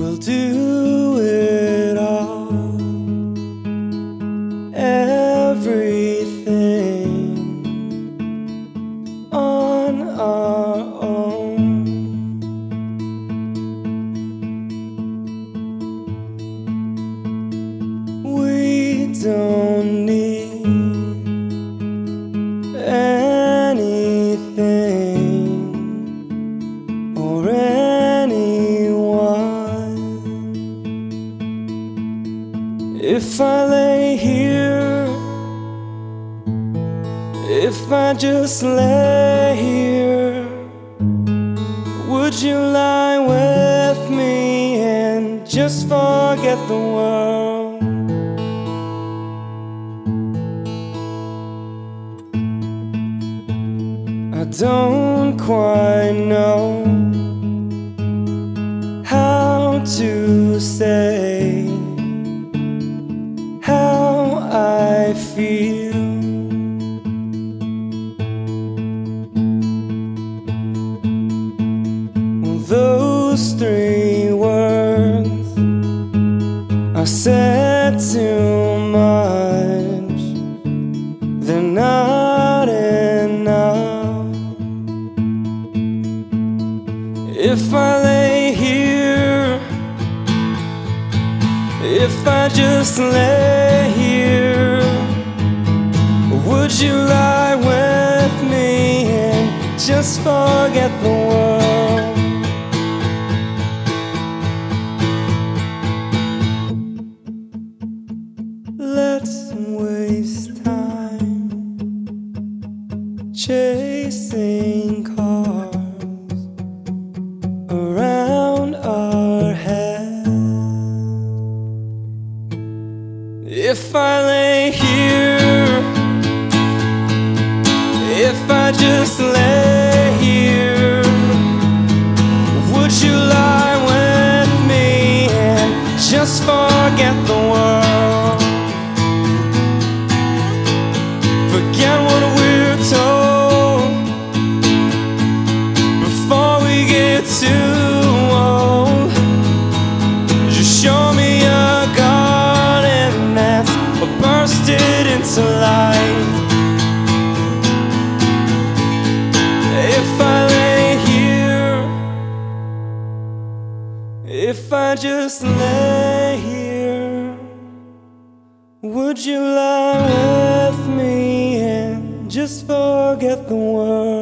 We'll do it all. Everything on our own. We don't need anything or anyone. If I lay here, if I just lay here, would you lie with me and just forget the world? I don't quite know how to say Those three words I said too much, they're not enough. If I lay here, if I just lay here, would you lie with me and just forget the world? Chasing cars around our head. If I lay here, if I just lay here, would you lie with me and just forget the world? Forget what we're bursted into light. If I lay here, if I just lay here, would you lie with me and just forget the world?